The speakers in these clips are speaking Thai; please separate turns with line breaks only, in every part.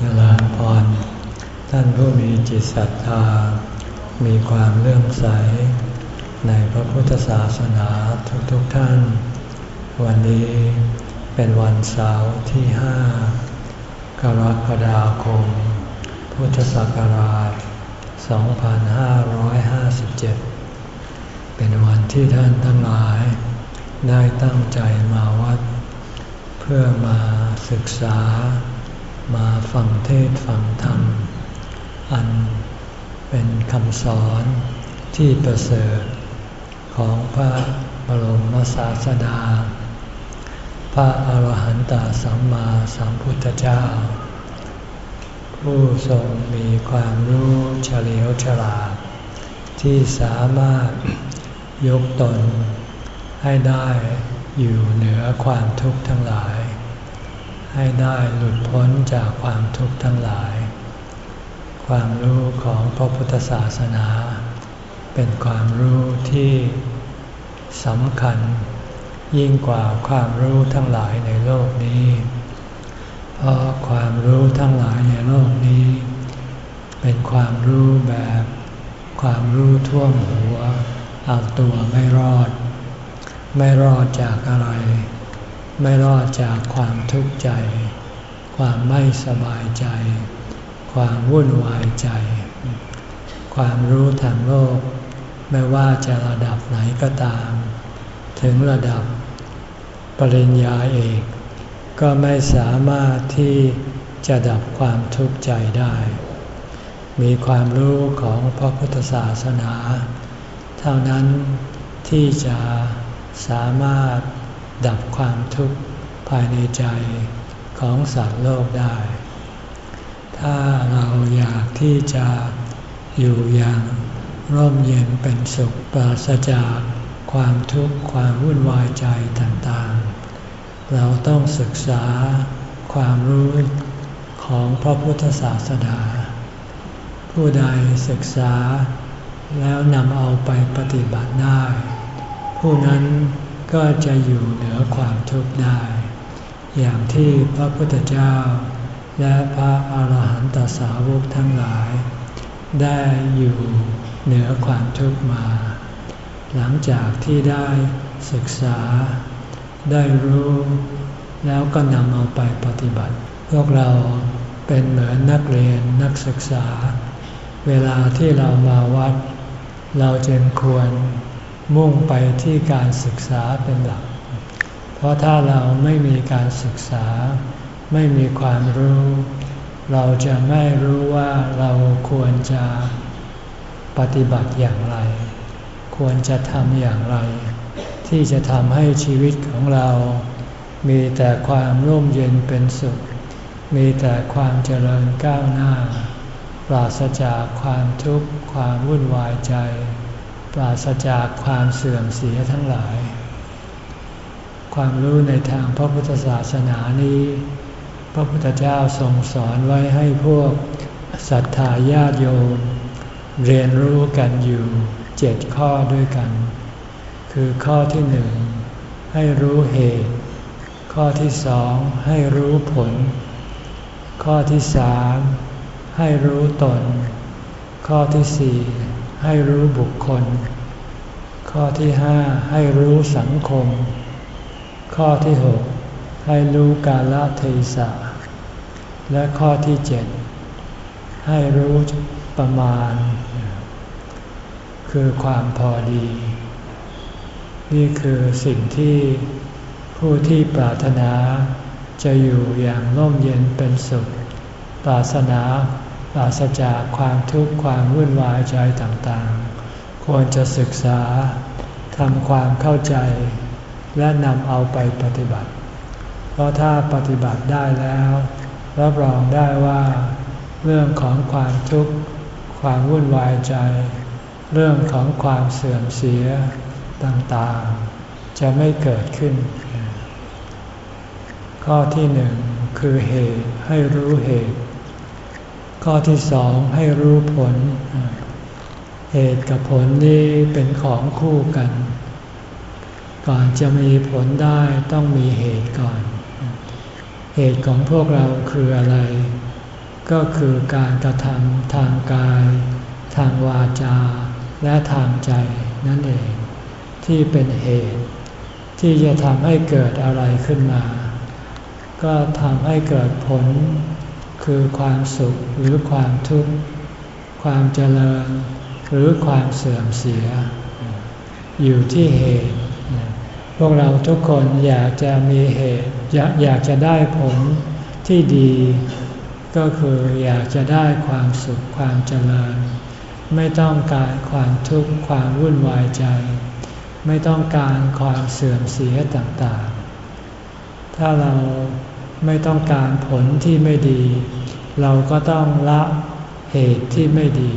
เจริญพร ท่านผู้มีจิตศรัทธา มีความเลื่อมใส ในพระพุทธศาสนาทุกๆทท่าน วันนี้เป็นวันเสาร์ที่ห้ากรกฎาคม พุทธศักราช 2557 เป็นวันที่ท่านทั้งหลาย ได้ตั้งใจมาวัด เพื่อมาศึกษา มาฟังเทศฟังธรรม อันเป็นคำสอนที่ประเสริฐของพระบรมศาสดา พระอรหันตสัมมาสัมพุทธเจ้า ผู้ทรงมีความรู้เฉลียวฉลาด ที่สามารถยกตนให้ได้อยู่เหนือความทุกข์ทั้งหลาย ให้ได้หลุดพ้นจากความทุกข์ทั้งหลาย ความรู้ของพระพุทธศาสนา เป็นความรู้ที่สำคัญ ยิ่งกว่าความรู้ทั้งหลายในโลกนี้ เพราะความรู้ทั้งหลายในโลกนี้ เป็นความรู้แบบ ความรู้ท่วมหัวเอาตัวไม่รอด ไม่รอดจากอะไร ไม่รอดจากความทุกข์ใจ ความไม่สบายใจ ความวุ่นวายใจ ความรู้ทางโลก ไม่ว่าจะระดับไหนก็ตาม ถึงระดับปริญญาเอกก็ไม่สามารถที่จะดับความทุกข์ใจได้ มีความรู้ของพระพุทธศาสนา เท่านั้นที่จะสามารถ ดับความทุกข์ภายในใจของสัตว์โลกได้ ถ้าเราอยากที่จะอยู่อย่างร่มเย็นเป็นสุขปราศจากความทุกข์ความวุ่นวายใจต่างๆ เราต้องศึกษาความรู้ของพระพุทธศาสนาผู้ใดศึกษาแล้วนำเอาไปปฏิบัติได้ ผู้นั้น ก็จะอยู่เหนือความทุกข์ได้ อย่างที่พระพุทธเจ้า และพระอาหารหันตสาวกทั้งหลาย ได้อยู่เหนือความทุกข์มา หลังจากที่ได้ศึกษา ได้รู้ แล้วก็นำเอาไปปฏิบัติ พวกเราเป็นเหมือนนักเรียนนักศึกษา เวลาที่เรามาวัด เราจึงควร มุ่งไปที่การศึกษาเป็นหลัก เพราะถ้าเราไม่มีการศึกษา ไม่มีความรู้ เราจะไม่รู้ว่าเราควรจะปฏิบัติอย่างไร ควรจะทำอย่างไร ที่จะทำให้ชีวิตของเรา มีแต่ความร่มเย็นเป็นสุข มีแต่ความเจริญก้าวหน้า ปราศจากความทุกข์ความวุ่นวายใจ ปราศจากความเสื่อมเสียทั้งหลาย ความรู้ในทางพระพุทธศาสนานี้ พระพุทธเจ้าทรงสอนไว้ให้พวกศรัทธาญาติโยม เรียนรู้กันอยู่เจ็ดข้อด้วยกัน คือข้อที่หนึ่งให้รู้เหตุ ข้อที่สองให้รู้ผล ข้อที่สามให้รู้ตน ข้อที่สี่ ให้รู้บุคคล ข้อที่ห้าให้รู้สังคม ข้อที่หกให้รู้กาลเทศะ และข้อที่เจ็ดให้รู้ประมาณ คือความพอดี นี่คือสิ่งที่ผู้ที่ปรารถนาจะอยู่อย่างร่มเย็นเป็นสุข ปรารถนา ราศจากความทุกข์ความวุ่นวายใจต่างๆ ควรจะศึกษาทำความเข้าใจ และนำเอาไปปฏิบัติ เพราะถ้าปฏิบัติได้แล้วรับรองได้ว่า เรื่องของความทุกข์ความวุ่นวายใจ เรื่องของความเสื่อมเสียต่างๆ จะไม่เกิดขึ้น ข้อที่หนึ่งคือเหตุให้รู้เหตุ ข้อที่สองให้รู้ผล เหตุกับผลนี้เป็นของคู่กัน ก่อนจะมีผลได้ต้องมีเหตุก่อน เหตุของพวกเราคืออะไร ก็คือการกระทำทางกาย ทางวาจา และทางใจนั่นเอง ที่เป็นเหตุ ที่จะทำให้เกิดอะไรขึ้นมา ก็ทำให้เกิดผล คือความสุขหรือความทุกข์ ความเจริญ หรือความเสื่อมเสีย อยู่ที่เหตุ พวกเราทุกคนอยากจะมีเหตุอยากจะได้ผลที่ดี ก็คืออยากจะได้ความสุขความเจริญ ไม่ต้องการความทุกข์ความวุ่นวายใจ ไม่ต้องการความเสื่อมเสียต่างๆ ถ้าเรา ไม่ต้องการผลที่ไม่ดี เราก็ต้องละเหตุที่ไม่ดี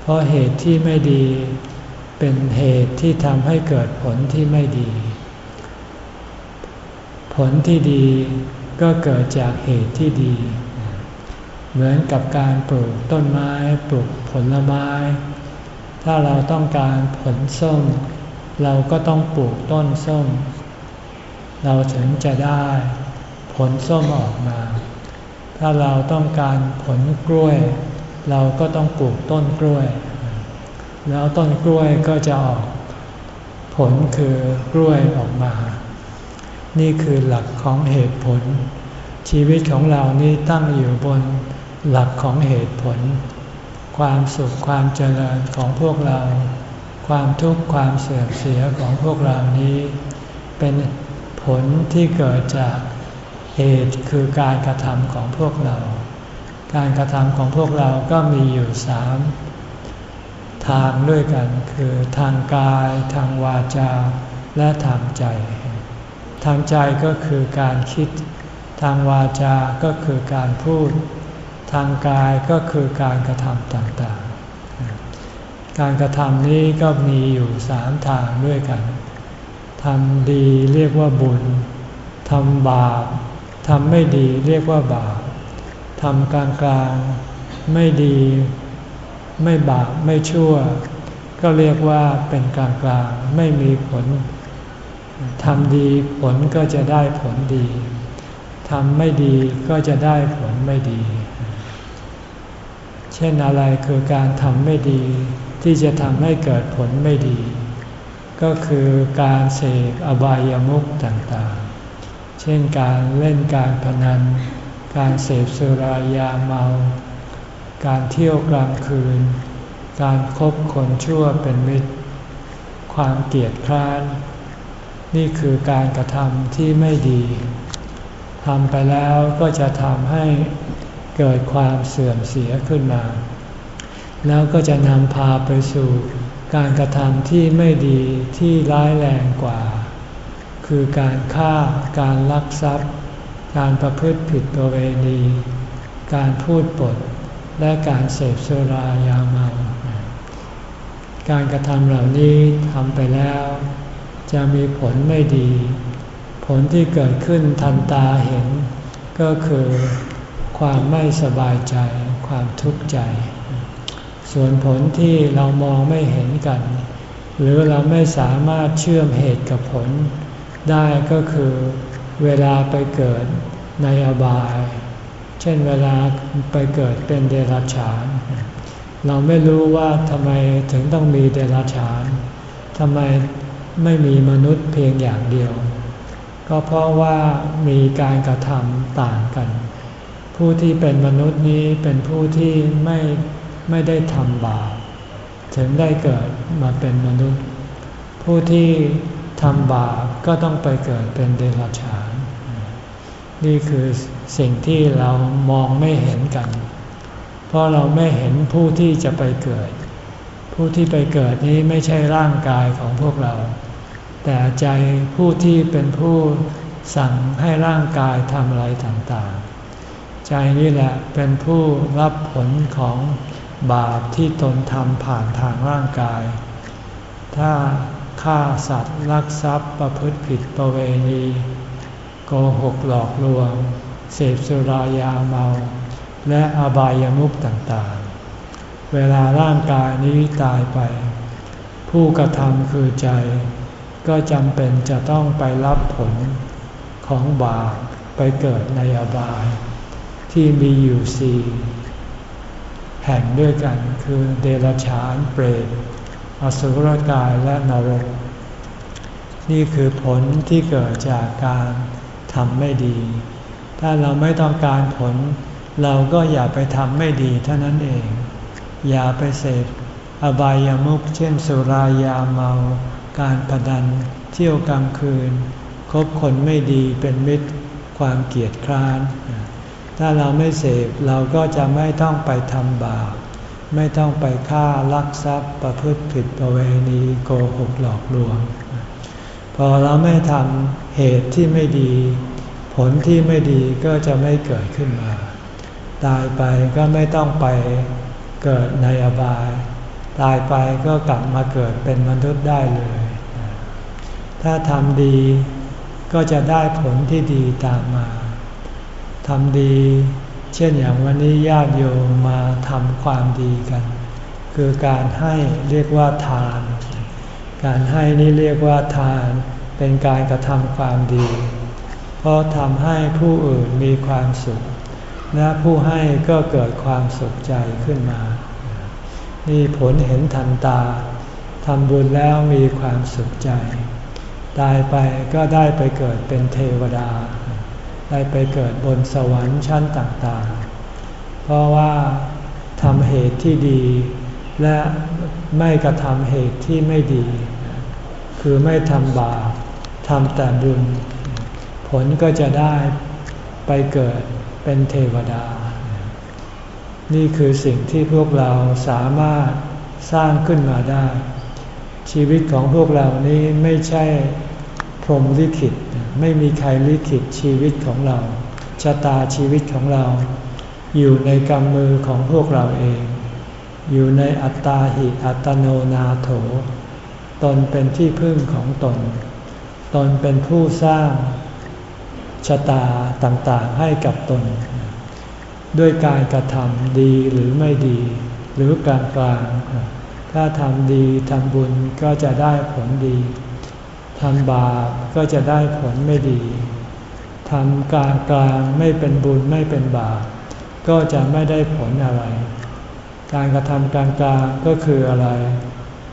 เพราะเหตุที่ไม่ดี เป็นเหตุที่ทำให้เกิดผลที่ไม่ดี ผลที่ดีก็เกิดจากเหตุที่ดี เหมือนกับการปลูกต้นไม้ปลูกผลไม้ ถ้าเราต้องการผลส้ม เราก็ต้องปลูกต้นส้ม เราถึงจะได้ ผลส้มออกมา ถ้าเราต้องการผลกล้วย เราก็ต้องปลูกต้นกล้วย แล้วต้นกล้วยก็จะออกผลคือกล้วยออกมา นี่คือหลักของเหตุผล ชีวิตของเรานี่ตั้งอยู่บนหลักของเหตุผล ความสุขความเจริญของพวกเรา ความทุกข์ความเสื่อมเสียของพวกเรานี้ เป็นผลที่เกิดจาก เหตุคือการกระทำของพวกเรา การกระทำของพวกเราก็มีอยู่สามทางด้วยกันคือทางกายทางวาจา และทางใจ ทางใจก็คือการคิด ทางวาจา ก็คือการพูด ทางกายก็คือการกระทำต่างๆ การกระทำนี้ก็มีอยู่สามทางด้วยกันทำดีเรียกว่าบุญทำบาป ทำไม่ดีเรียกว่าบาปทำกลางกลางไม่ดี ไม่บาปไม่ชั่ว ก็เรียกว่าเป็นกลางกลางไม่มีผลทำดีผลก็จะได้ผลดีทำไม่ดีก็จะได้ผลไม่ดี เช่นอะไรคือการทำไม่ดี ที่จะทำให้เกิดผลไม่ดี ก็คือการเสกอบายามุขต่าง ช่นการเล่นการพนัน การเสพสุรายาเมา การเที่ยวกลางคืน การคบคนชั่วเป็นมิตร ความเกียดคร้าน นี่คือการกระทำที่ไม่ดีทำไปแล้วก็จะทำให้เกิดความเสื่อมเสียขึ้นมา แล้วก็จะนำพาไปสู่การกระทำที่ไม่ดีที่ร้ายแรงกว่า คือการฆ่า การลักทรัพย์ การประพฤติผิดประเวณี การพูดปด และการเสพสุรายาเมา การกระทำเหล่านี้ทำไปแล้ว จะมีผลไม่ดี ผลที่เกิดขึ้นทันตาเห็น ก็คือความไม่สบายใจ ความทุกข์ใจ ส่วนผลที่เรามองไม่เห็นกัน หรือเราไม่สามารถเชื่อมเหตุกับผล ได้ก็คือเวลาไปเกิดในอบาย เช่นเวลาไปเกิดเป็นเดรัจฉาน เราไม่รู้ว่าทำไมถึงต้องมีเดรัจฉานทำไมไม่มีมนุษย์เพียงอย่างเดียว ก็เพราะว่ามีการกระทำต่างกัน ผู้ที่เป็นมนุษย์นี้เป็นผู้ที่ไม่ไม่ได้ทำบาปถึงได้เกิดมาเป็นมนุษย์ ผู้ที่ทำบาป ก็ต้องไปเกิดเป็นเดรัจฉาน นี่คือสิ่งที่เรามองไม่เห็นกัน เพราะเราไม่เห็นผู้ที่จะไปเกิด ผู้ที่ไปเกิดนี้ไม่ใช่ร่างกายของพวกเรา แต่ใจผู้ที่เป็นผู้สั่งให้ร่างกายทำอะไรต่างๆ ใจนี่แหละเป็นผู้รับผลของบาปที่ตนทำผ่านทางร่างกาย ถ้า ฆ่าสัตว์ลักทรัพย์ประพฤติผิดประเวณีโกหกหลอกลวง เสพสุรายาเมา และอบายามุขต่างๆ เวลาร่างกายนี้ตายไป ผู้กระทำคือใจ ก็จำเป็นจะต้องไปรับผลของบาปไปเกิดในอบาย ที่มีอยู่สี่แห่งด้วยกันคือเดรัจฉานเปรต อสุรกายและนรก นี่คือผลที่เกิดจากการทำไม่ดี ถ้าเราไม่ต้องการผล เราก็อย่าไปทำไม่ดีเท่านั้นเอง อย่าไปเสพอบายามุขเช่นสุรายาเมา การพนัน เที่ยวกลางคืน คบคนไม่ดีเป็นมิตร ความเกียดคร้าน ถ้าเราไม่เสพเราก็จะไม่ต้องไปทำบาป ไม่ต้องไปฆ่าลักทรัพย์ประพฤติผิดประเวณีโกหกหลอกลวง พอเราไม่ทำเหตุที่ไม่ดี ผลที่ไม่ดีก็จะไม่เกิดขึ้นมา ตายไปก็ไม่ต้องไปเกิดในอบาย ตายไปก็กลับมาเกิดเป็นมนุษย์ได้เลย ถ้าทำดีก็จะได้ผลที่ดีตามมาทำดี เช่นอย่างวันนี้ญาติโยมมาทำความดีกัน คือการให้เรียกว่าทาน การให้นี่เรียกว่าทาน เป็นการกระทำความดี เพราะทำให้ผู้อื่นมีความสุข และผู้ให้ก็เกิดความสุขใจขึ้นมา นี่ผลเห็นทันตาทำบุญแล้วมีความสุขใจ ตายไปก็ได้ไปเกิดเป็นเทวดา ได้ไปเกิดบนสวรรค์ชั้นต่างๆ เพราะว่าทำเหตุที่ดี และไม่กระทำเหตุที่ไม่ดี คือไม่ทำบาปทำแต่บุญ ผลก็จะได้ไปเกิดเป็นเทวดา นี่คือสิ่งที่พวกเราสามารถสร้างขึ้นมาได้ ชีวิตของพวกเรานี้ไม่ใช่ พรหมลิขิต ไม่มีใครลิขิตชีวิตของเรา ชะตาชีวิตของเรา อยู่ในกำมือของพวกเราเอง อยู่ในอัตตาหิอัตโนนาโถ ตนเป็นที่พึ่งของตน ตนเป็นผู้สร้างชะตาต่างๆให้กับตน ด้วยการกระทำดีหรือไม่ดี หรือกลางกลางถ้าทำดีทำบุญก็จะได้ผลดี ทำบาปก็จะได้ผลไม่ดี ทำกลางกลางไม่เป็นบุญไม่เป็นบาปก็จะไม่ได้ผลอะไร การกระทำกลางกลางก็คืออะไร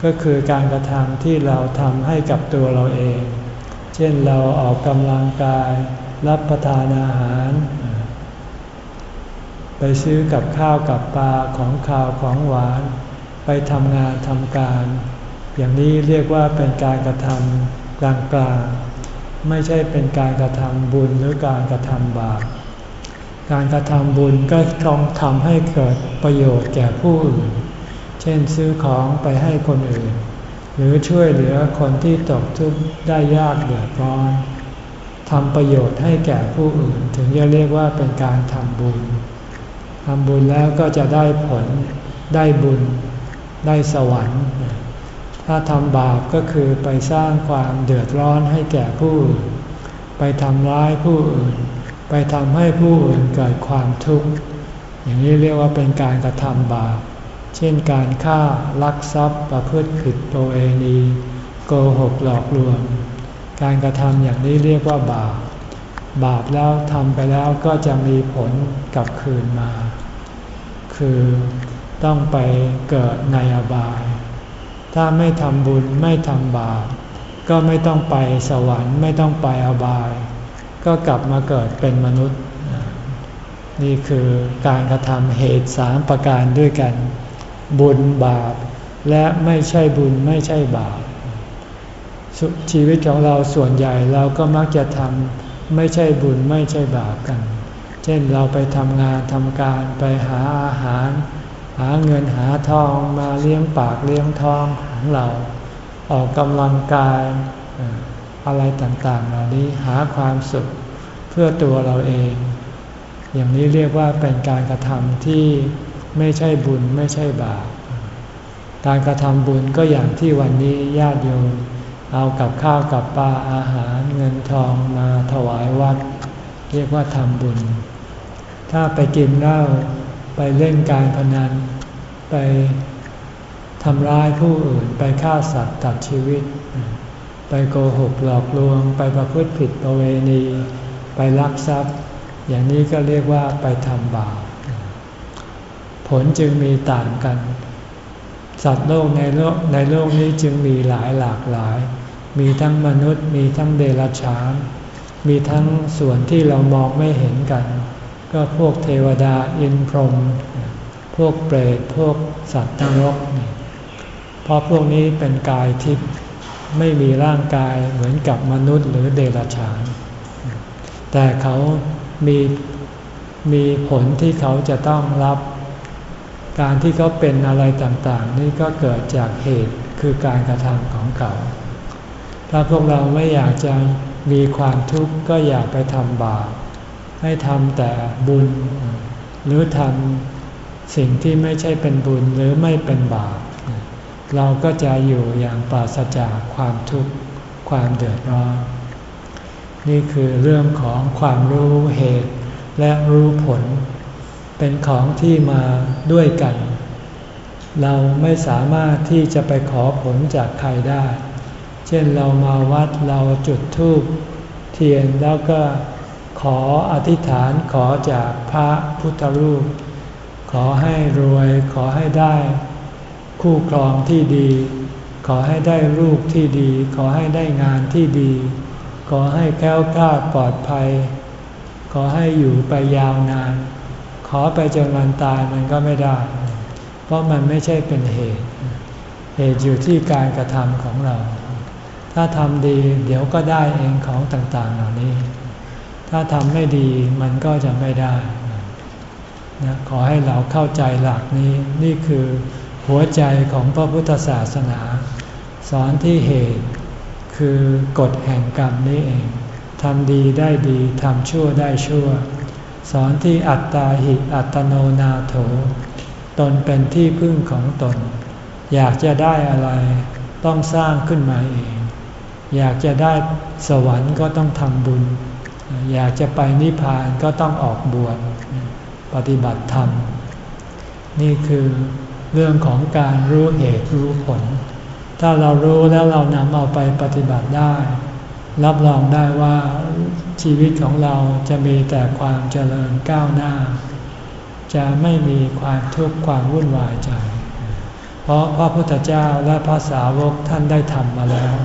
ก็คือการกระทำที่เราทำให้กับตัวเราเอง เช่นเราออกกำลังกาย รับประทานอาหาร ไปซื้อกับข้าวกับปลาของข้าวของหวาน ไปทำงานทำการ อย่างนี้เรียกว่าเป็นการกระทำ กลางๆ ไม่ใช่เป็นการกระทำบุญหรือการกระทำบาป การกระทำบุญก็ต้องทำให้เกิดประโยชน์แก่ผู้อื่น เช่นซื้อของไปให้คนอื่น หรือช่วยเหลือคนที่ตกทุกข์ได้ยากเดือดร้อนทำประโยชน์ให้แก่ผู้อื่น ถึงจะเรียกว่าเป็นการทำบุญทำบุญแล้วก็จะได้ผลได้บุญ ได้สวรรค์ ถ้าทำบาปก็คือไปสร้างความเดือดร้อนให้แก่ผู้อื่น ไปทำร้ายผู้อื่น ไปทำให้ผู้อื่นเกิดความทุกข์ อย่างนี้เรียกว่าเป็นการกระทำบาป เช่นการฆ่า ลักทรัพย์ ประพฤติผิดโตเอนีโกหกหลอกลวง การกระทำอย่างนี้เรียกว่าบาป บาปแล้วทำไปแล้วก็จะมีผลกลับคืนมา คือต้องไปเกิดในอบาย ถ้าไม่ทำบุญไม่ทำบาปก็ไม่ต้องไปสวรรค์ไม่ต้องไปอบาย ก็กลับมาเกิดเป็นมนุษย์ นี่คือการกระทำเหตุสามประการด้วยกัน บุญบาป และไม่ใช่บุญไม่ใช่บาปชีวิตของเราส่วนใหญ่เราก็มักจะทำไม่ใช่บุญไม่ใช่บาปกัน เช่นเราไปทำงานทำการไปหาอาหาร หาเงินหาทองมาเลี้ยงปากเลี้ยงท้องของเรา ออกกำลังกายอะไรต่างๆ เหล่านี้หาความสุขเพื่อตัวเราเอง อย่างนี้เรียกว่าเป็นการกระทำที่ไม่ใช่บุญไม่ใช่บาปการกระทำบุญก็อย่างที่วันนี้ญาติโยมเอากับข้าวกับปลาอาหารเงินทองมาถวายวัด เรียกว่าทำบุญ ถ้าไปกินเหล้า ไปเล่นการพนัน ไปทำร้ายผู้อื่น ไปฆ่าสัตว์ตัดชีวิต ไปโกหกหลอกลวง ไปประพฤติผิดประเวณี ไปลักทรัพย์ อย่างนี้ก็เรียกว่าไปทำบาปผลจึงมีต่างกัน สัตว์โลกในโลกในโลกนี้จึงมีหลายหลากหลาย มีทั้งมนุษย์ มีทั้งเดรัจฉาน มีทั้งส่วนที่เรามองไม่เห็นกัน ก็พวกเทวดาอินพรหมพวกเปรตพวกสัตว์นรกเพราะพวกนี้เป็นกายทิพย์ไม่มีร่างกายเหมือนกับมนุษย์หรือเดรัจฉาน แต่เขามีมีผลที่เขาจะต้องรับ การที่เขาเป็นอะไรต่างๆ นี่ก็เกิดจากเหตุคือการกระทำของเขา ถ้าพวกเราไม่อยากจะมีความทุกข์ก็อย่าไปทำบาป ให้ทำแต่บุญ หรือทำสิ่งที่ไม่ใช่เป็นบุญหรือไม่เป็นบาป เราก็จะอยู่อย่างปราศจากความทุกข์ความเดือดร้อน นี่คือเรื่องของความรู้เหตุและรู้ผล เป็นของที่มาด้วยกัน เราไม่สามารถที่จะไปขอผลจากใครได้ เช่นเรามาวัดเราจุดธูปเทียนแล้วก็ ขออธิษฐานขอจากพระพุทธรูป ขอให้รวยขอให้ได้ คู่ครองที่ดี ขอให้ได้ลูกที่ดี ขอให้ได้งานที่ดี ขอให้แก้วกล้าปลอดภัย ขอให้อยู่ไปยาวนาน ขอไปจนวันตายมันก็ไม่ได้ เพราะมันไม่ใช่เป็นเหตุ เหตุอยู่ที่การกระทำของเรา ถ้าทำดีเดี๋ยวก็ได้เองของต่างๆเหล่านี้ ถ้าทำไม่ดีมันก็จะไม่ได้นะขอให้เราเข้าใจหลักนี้นี่คือหัวใจของพระพุทธศาสนา สอนที่เหตุคือกฎแห่งกรรมนี้เองทำดีได้ดีทำชั่วได้ชั่ว สอนที่อัตตาหิอัตโนนาโถ ตนเป็นที่พึ่งของตน อยากจะได้อะไรต้องสร้างขึ้นมาเอง อยากจะได้สวรรค์ก็ต้องทำบุญ อยากจะไปนิพพานก็ต้องออกบวชปฏิบัติธรรม นี่คือเรื่องของการรู้เหตุรู้ผล ถ้าเรารู้แล้วเรานำเอาไปปฏิบัติได้ รับรองได้ว่าชีวิตของเราจะมีแต่ความเจริญก้าวหน้า จะไม่มีความทุกข์ความวุ่นวายใจ เพราะพระพุทธเจ้าและพระสาวกท่านได้ทำมาแล้ว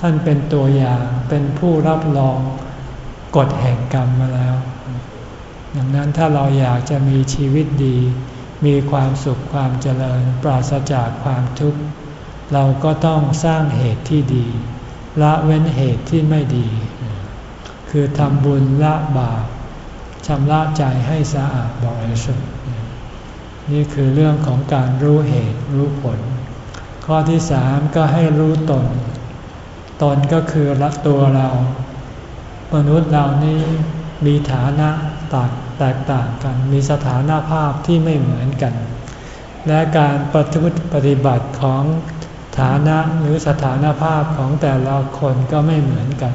ท่านเป็นตัวอย่างเป็นผู้รับรอง กฎแห่งกรรมมาแล้ว ดังนั้นถ้าเราอยากจะมีชีวิตดี มีความสุขความเจริญ ปราศจากความทุกข์ เราก็ต้องสร้างเหตุที่ดี ละเว้นเหตุที่ไม่ดี คือทำบุญละบาปชำระใจให้สะอาดบริสุทธิ์นี่คือเรื่องของการรู้เหตุรู้ผล ข้อที่สามก็ให้รู้ตน ตนก็คือรักตัวเรา มนุษย์เรานี้มีฐานะต่างแตกต่างกัน มีสถานภาพที่ไม่เหมือนกัน และการปฏิบัติปฏิบัติของฐานะหรือสถานภาพของแต่ละคนก็ไม่เหมือนกัน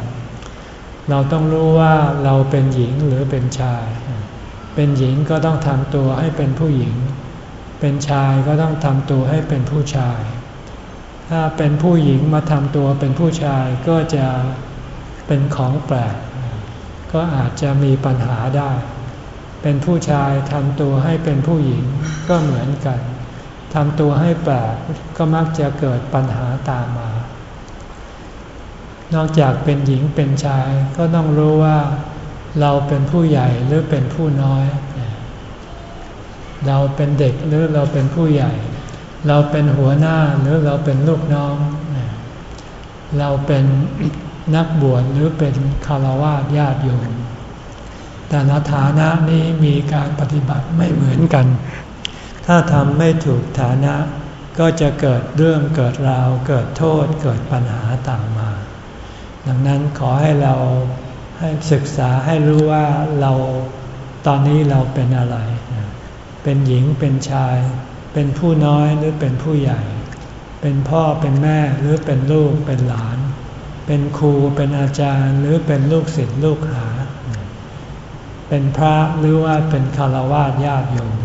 เราต้องรู้ว่าเราเป็นหญิงหรือเป็นชาย เป็นหญิงก็ต้องทำตัวให้เป็นผู้หญิง เป็นชายก็ต้องทำตัวให้เป็นผู้ชาย ถ้าเป็นผู้หญิงมาทำตัวเป็นผู้ชายก็จะ เป็นของแปลก ก็อาจจะมีปัญหาได้ เป็นผู้ชายทำตัวให้เป็นผู้หญิงก็เหมือนกันทำตัวให้แปลกก็มักจะเกิดปัญหาตามมา นอกจากเป็นหญิงเป็นชายก็ต้องรู้ว่าเราเป็นผู้ใหญ่หรือเป็นผู้น้อย เราเป็นเด็กหรือเราเป็นผู้ใหญ่ เราเป็นหัวหน้าหรือเราเป็นลูกน้อง เราเป็น นักบวชหรือเป็นคารวะญาติโยม แต่ละฐานะนี้มีการปฏิบัติไม่เหมือนกัน ถ้าทำไม่ถูกฐานะก็จะเกิดเรื่องเกิดราว เกิดโทษเกิดปัญหาต่ามมา ดังนั้นขอให้เราให้ศึกษาให้รู้ว่าเราตอนนี้เราเป็นอะไร เป็นหญิงเป็นชาย เป็นผู้น้อยหรือเป็นผู้ใหญ่ เป็นพ่อเป็นแม่หรือเป็นลูกเป็นหลาน เป็นครูเป็นอาจารย์หรือเป็นลูกศิษย์ลูกหา เป็นพระหรือว่าเป็นคารวะญาติโยม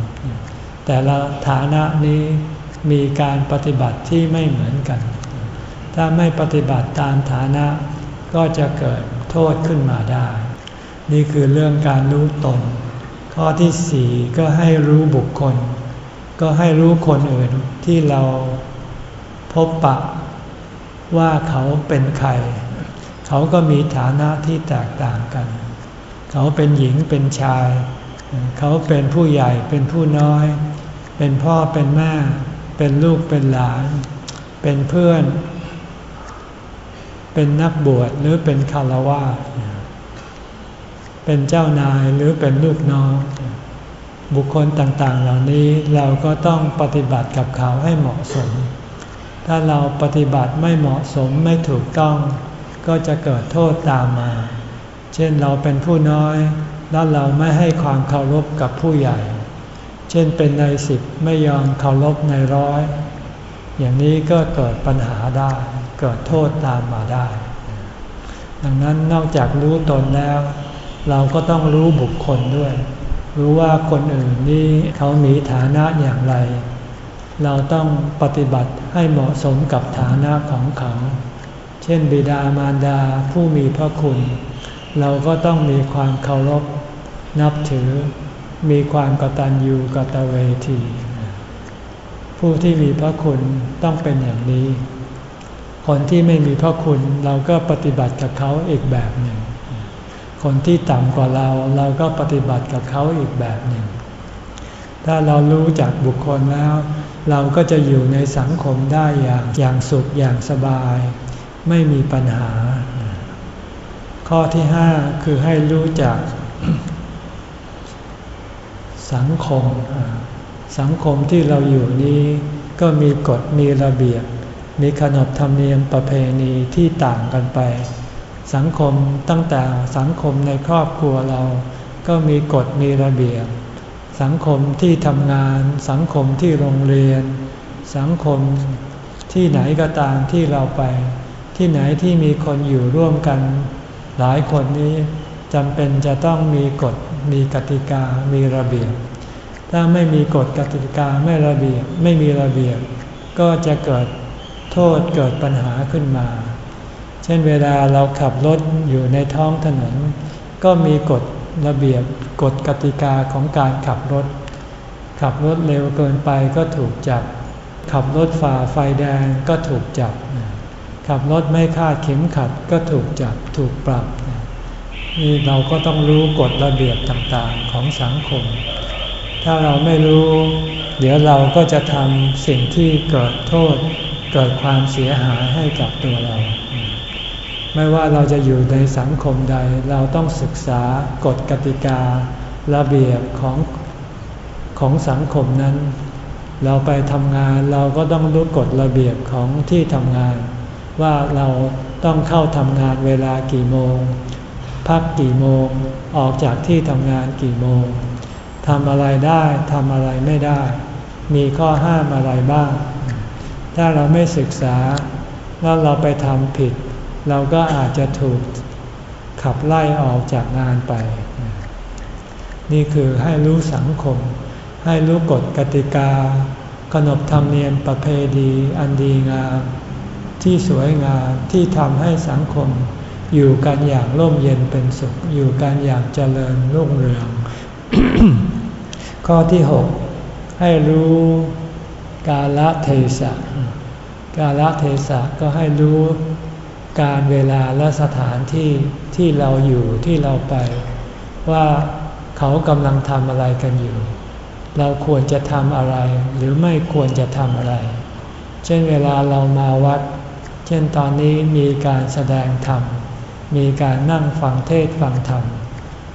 แต่ละฐานะนี้มีการปฏิบัติที่ไม่เหมือนกัน ถ้าไม่ปฏิบัติตามฐานะก็จะเกิดโทษขึ้นมาได้ นี่คือเรื่องการรู้ตน ข้อที่สี่ก็ให้รู้บุคคล ก็ให้รู้คนอื่นที่เราพบปะ ว่าเขาเป็นใคร เขาก็มีฐานะที่แตกต่างกัน เขาเป็นหญิงเป็นชาย เขาเป็นผู้ใหญ่เป็นผู้น้อย เป็นพ่อเป็นแม่ เป็นลูกเป็นหลาน เป็นเพื่อน เป็นนักบวชหรือเป็นคารวะเป็นเจ้านายหรือเป็นลูกน้อง บุคคลต่างๆ เหล่านี้เราก็ต้องปฏิบัติกับเขาให้เหมาะสม ถ้าเราปฏิบัติไม่เหมาะสมไม่ถูกต้อง ก็จะเกิดโทษตามมา เช่นเราเป็นผู้น้อย แล้วเราไม่ให้ความเคารพกับผู้ใหญ่ เช่นเป็นในสิบไม่ยอมเคารพในร้อย อย่างนี้ก็เกิดปัญหาได้ เกิดโทษตามมาได้ ดังนั้นนอกจากรู้ตนแล้ว เราก็ต้องรู้บุคคลด้วย รู้ว่าคนอื่นนี่เขามีฐานะอย่างไร เราต้องปฏิบัติให้เหมาะสมกับฐานะของเขา เช่นบิดามารดาผู้มีพระคุณ เราก็ต้องมีความเคารพ นับถือ มีความกตัญญูกตเวที ผู้ที่มีพระคุณต้องเป็นอย่างนี้ คนที่ไม่มีพระคุณเราก็ปฏิบัติกับเขาอีกแบบหนึ่ง คนที่ต่ำกว่าเราเราก็ปฏิบัติกับเขาอีกแบบหนึ่ง ถ้าเรารู้จักบุคคลแล้ว เราก็จะอยู่ในสังคมได้อย่างอย่างสุขอย่างสบาย ไม่มีปัญหา ข้อที่ห้าคือให้รู้จัก สังคม สังคมที่เราอยู่นี้ก็มีกฎมีระเบียบ มีขนบธรรมเนียมประเพณีที่ต่างกันไป สังคมตั้งแต่สังคมในครอบครัวเรา ก็มีกฎมีระเบียบ สังคมที่ทำงาน สังคมที่โรงเรียน สังคมที่ไหนก็ตามที่เราไป ที่ไหนที่มีคนอยู่ร่วมกัน หลายคนนี้จำเป็นจะต้องมีกฎมีกติกามีระเบียบ ถ้าไม่มีกฎกติกาไม่ระเบียบไม่มีระเบียบ ก็จะเกิดโทษเกิดปัญหาขึ้นมา เช่นเวลาเราขับรถอยู่ในท้องถนน ก็มีกฎ ระเบียบกฎกติกาของการขับรถ ขับรถเร็วเกินไปก็ถูกจับ ขับรถฝ่าไฟแดงก็ถูกจับ ขับรถไม่คาดเข็มขัดก็ถูกจับถูกปรับ นี่เราก็ต้องรู้กฎระเบียบต่างๆของสังคม ถ้าเราไม่รู้ เดี๋ยวเราก็จะทำสิ่งที่เกิดโทษ เกิดความเสียหายให้กับตัวเรา ไม่ว่าเราจะอยู่ในสังคมใด เราต้องศึกษากฎกติการะเบียบของของสังคมนั้น เราไปทำงานเราก็ต้องรู้กฎระเบียบของที่ทำงาน ว่าเราต้องเข้าทำงานเวลากี่โมง พักกี่โมง ออกจากที่ทำงานกี่โมงทำอะไรได้ทำอะไรไม่ได้ มีข้อห้ามอะไรบ้าง ถ้าเราไม่ศึกษาแล้วเราไปทำผิด เราก็อาจจะถูกขับไล่ออกจากงานไป นี่คือให้รู้สังคม ให้รู้กฎกติกา ขนบธรรมเนียมประเพณีอันดีงาม ที่สวยงามที่ทำให้สังคม อยู่กันอย่างร่มเย็นเป็นสุข อยู่กันอย่างเจริญรุ่งเรือง ข้อที่ 6 ให้รู้กาลเทศะ กาลเทศะก็ให้รู้ การเวลาและสถานที่ที่เราอยู่ที่เราไป ว่าเขากำลังทำอะไรกันอยู่ เราควรจะทำอะไรหรือไม่ควรจะทำอะไร เช่นเวลาเรามาวัด เช่นตอนนี้มีการแสดงธรรม มีการนั่งฟังเทศฟังธรรม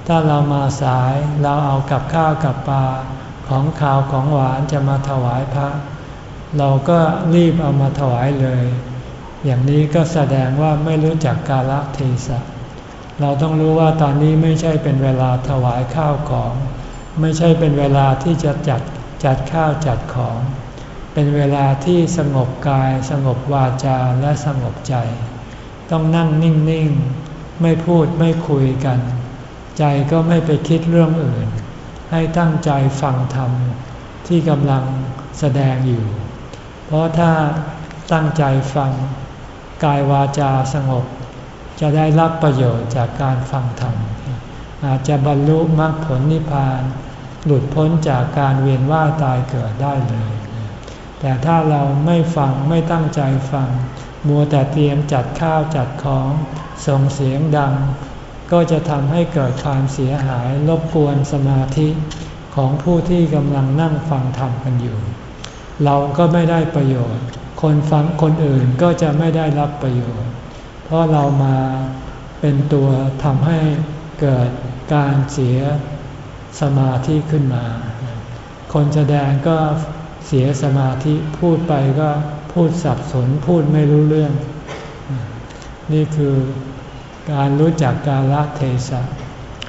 ถ้าเรามาสายเราเอากับข้าวกับปลาของข้าวของหวานจะมาถวายพระ เราก็รีบเอามาถวายเลย อย่างนี้ก็แสดงว่าไม่รู้จักกาลเทศะ เราต้องรู้ว่าตอนนี้ไม่ใช่เป็นเวลาถวายข้าวของ ไม่ใช่เป็นเวลาที่จะจัดจัดข้าวจัดของ เป็นเวลาที่สงบกาย สงบวาจาและสงบใจ ต้องนั่งนิ่งๆ ไม่พูดไม่คุยกัน ใจก็ไม่ไปคิดเรื่องอื่น ให้ตั้งใจฟังธรรมที่กำลังแสดงอยู่ เพราะถ้าตั้งใจฟัง กายวาจาสงบ จะได้รับประโยชน์จากการฟังธรรม อาจจะบรรลุมรรคผลนิพพาน หลุดพ้นจากการเวียนว่ายตายเกิดได้เลย แต่ถ้าเราไม่ฟังไม่ตั้งใจฟัง มัวแต่เตรียมจัดข้าวจัดของส่งเสียงดัง ก็จะทำให้เกิดความเสียหายรบกวนสมาธิของผู้ที่กำลังนั่งฟังธรรมกันอยู่ เราก็ไม่ได้ประโยชน์ คนฟังคนอื่นก็จะไม่ได้รับประโยชน์ เพราะเรามาเป็นตัวทำให้เกิดการเสียสมาธิขึ้นมา คนแสดงก็เสียสมาธิพูดไปก็พูดสับสนพูดไม่รู้เรื่อง นี่คือการรู้จักกาลเทศะ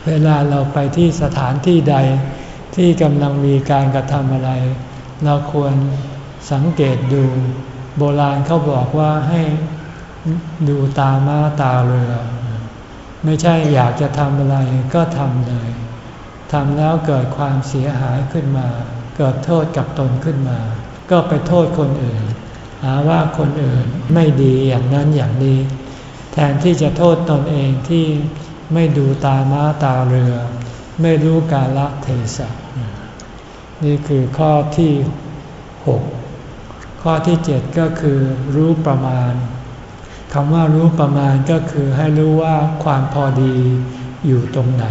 เวลาเราไปที่สถานที่ใดที่กำลังมีการกระทำอะไร เราควรสังเกตดู โบราณเขาบอกว่าให้ดูตามาตาเรือ ไม่ใช่อยากจะทำอะไรก็ทำเลยทำแล้วเกิดความเสียหายขึ้นมา เกิดโทษกับตนขึ้นมา ก็ไปโทษคนอื่น หาว่าคนอื่นไม่ดีอย่างนั้นอย่างนี้ แทนที่จะโทษตนเองที่ไม่ดูตาม้าตาเรือ ไม่รู้กาลเทศะนี่คือข้อที่หก ข้อที่เจ็ดก็คือรู้ประมาณคำว่ารู้ประมาณก็คือให้รู้ว่าความพอดีอยู่ตรงไหน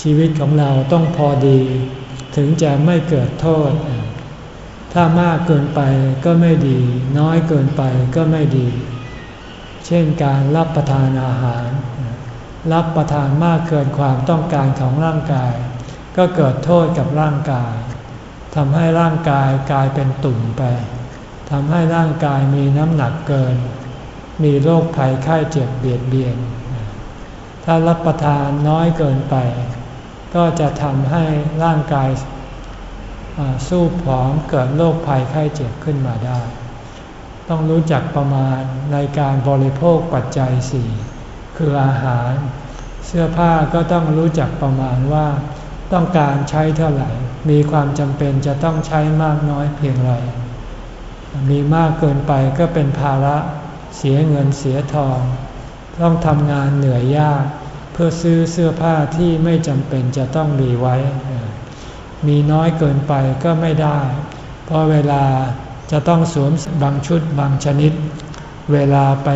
ชีวิตของเราต้องพอดี ถึงจะไม่เกิดโทษ ถ้ามากเกินไปก็ไม่ดี น้อยเกินไปก็ไม่ดี เช่นการรับประทานอาหาร รับประทานมากเกินความต้องการของร่างกาย ก็เกิดโทษกับร่างกายทำให้ร่างกายกลายเป็นตุ่มไป ทำให้ร่างกายมีน้ำหนักเกิน มีโรคภัยไข้เจ็บเบียดเบียน ถ้ารับประทานน้อยเกินไป ก็จะทำให้ร่างกายสู้ผอมเกิดโรคภัยไข้เจ็บขึ้นมาได้ ต้องรู้จักประมาณในการบริโภคปัจจัยสี่คืออาหาร เสื้อผ้าก็ต้องรู้จักประมาณว่าต้องการใช้เท่าไหร่ มีความจำเป็นจะต้องใช้มากน้อยเพียงไร มีมากเกินไปก็เป็นภาระเสียเงินเสียทอง ต้องทำงานเหนื่อยยาก เพื่อซื้อเสื้อผ้าที่ไม่จำเป็นจะต้องมีไว้ มีน้อยเกินไปก็ไม่ได้ เพราะเวลาจะต้องสวมบางชุดบางชนิด เวลาไป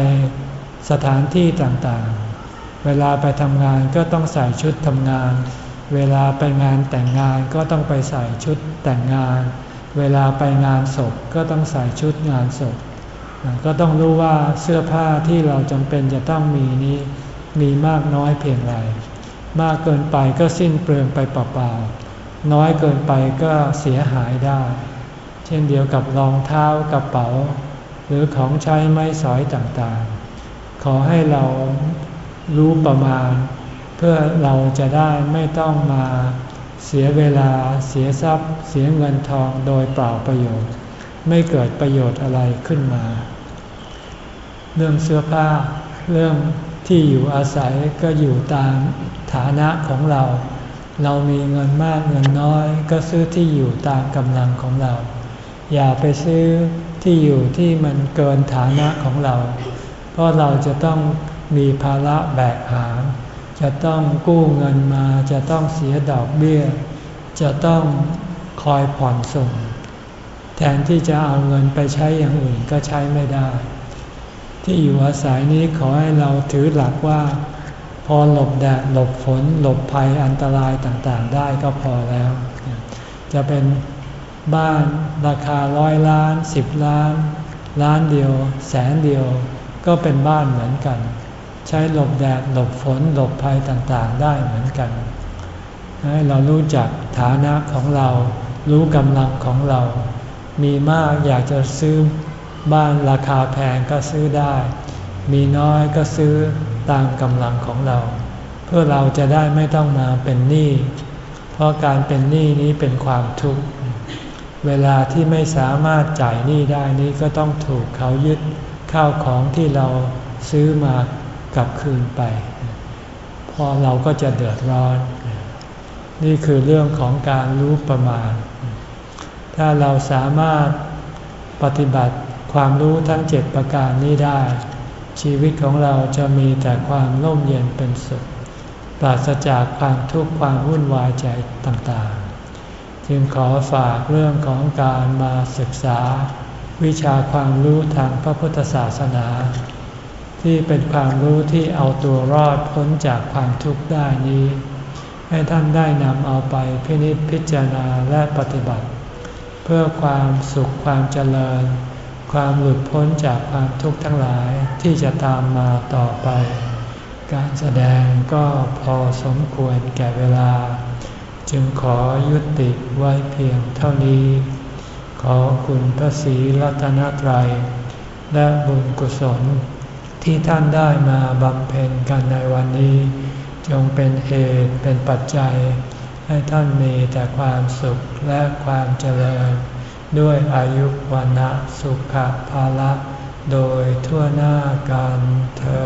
สถานที่ต่างๆ เวลาไปทำงานก็ต้องใส่ชุดทำงาน เวลาไปงานแต่งงานก็ต้องไปใส่ชุดแต่งงาน เวลาไปงานศพก็ต้องใส่ชุดงานศพ ก็ต้องรู้ว่าเสื้อผ้าที่เราจำเป็นจะต้องมีนี้มีมากน้อยเพียงไรมากเกินไปก็สิ้นเปลืองไปเปล่าๆ น้อยเกินไปก็เสียหายได้ เช่นเดียวกับรองเท้ากระเป๋า หรือของใช้ไม้สอยต่างๆ ขอให้เรารู้ประมาณ เพื่อเราจะได้ไม่ต้องมา เสียเวลาเสียทรัพย์ เสียเงินทองโดยเปล่าประโยชน์ ไม่เกิดประโยชน์อะไรขึ้นมา เรื่องเสื้อผ้าเรื่องที่อยู่อาศัยก็อยู่ตามฐานะของเรา เรามีเงินมากเงินน้อย ก็ซื้อที่อยู่ตามกำลังของเรา อย่าไปซื้อที่อยู่ที่มันเกินฐานะของเรา เพราะเราจะต้องมีภาระแบกหาม จะต้องกู้เงินมาจะต้องเสียดอกเบี้ย จะต้องคอยผ่อนส่ง แทนที่จะเอาเงินไปใช้อย่างอื่นก็ใช้ไม่ได้ ที่อยู่อาศัยนี้ขอให้เราถือหลักว่า พอหลบแดดหลบฝนหลบภัยอันตรายต่างๆ ได้ก็พอแล้ว จะเป็นบ้านราคาร้อยล้านสิบล้าน ล้านเดียว แสนเดียวก็เป็นบ้านเหมือนกัน ใช้หลบแดดหลบฝนหลบภัยต่างๆได้เหมือนกัน ให้เรารู้จักฐานะของเรา รู้กำลังของเรา มีมากอยากจะซื้อบ้านราคาแพงก็ซื้อได้ มีน้อยก็ซื้อตามกำลังของเรา เพื่อเราจะได้ไม่ต้องมาเป็นหนี้ เพราะการเป็นหนี้นี้เป็นความทุกข์ เวลาที่ไม่สามารถจ่ายหนี้ได้นี้ก็ต้องถูกเขายึดข้าวของที่เราซื้อมา กลับคืนไป พอเราก็จะเดือดร้อน นี่คือเรื่องของการรู้ประมาณ ถ้าเราสามารถปฏิบัติความรู้ทั้งเจ็ดประการนี้ได้ ชีวิตของเราจะมีแต่ความร่มเย็นเป็นสุข ปราศจากความทุกข์ความวุ่นวายใจต่างๆ จึงขอฝากเรื่องของการมาศึกษา วิชาความรู้ทางพระพุทธศาสนา ที่เป็นความรู้ที่เอาตัวรอดพ้นจากความทุกข์ได้นี้ ให้ท่านได้นำเอาไปพินิจพิจารณาและปฏิบัติ เพื่อความสุขความเจริญ ความหลุดพ้นจากความทุกข์ทั้งหลายที่จะตามมาต่อไป การแสดงก็พอสมควรแก่เวลา จึงขอยุติไว้เพียงเท่านี้ ขอคุณพระศรีรัตนตรัย และบุญกุศล ที่ท่านได้มาบำเพ็ญกันในวันนี้ จงเป็นเหตุเป็นปัจจัย ให้ท่านมีแต่ความสุขและความเจริญ ด้วยอายุวันะสุขภาละโดยทั่วหน้ากันเธอ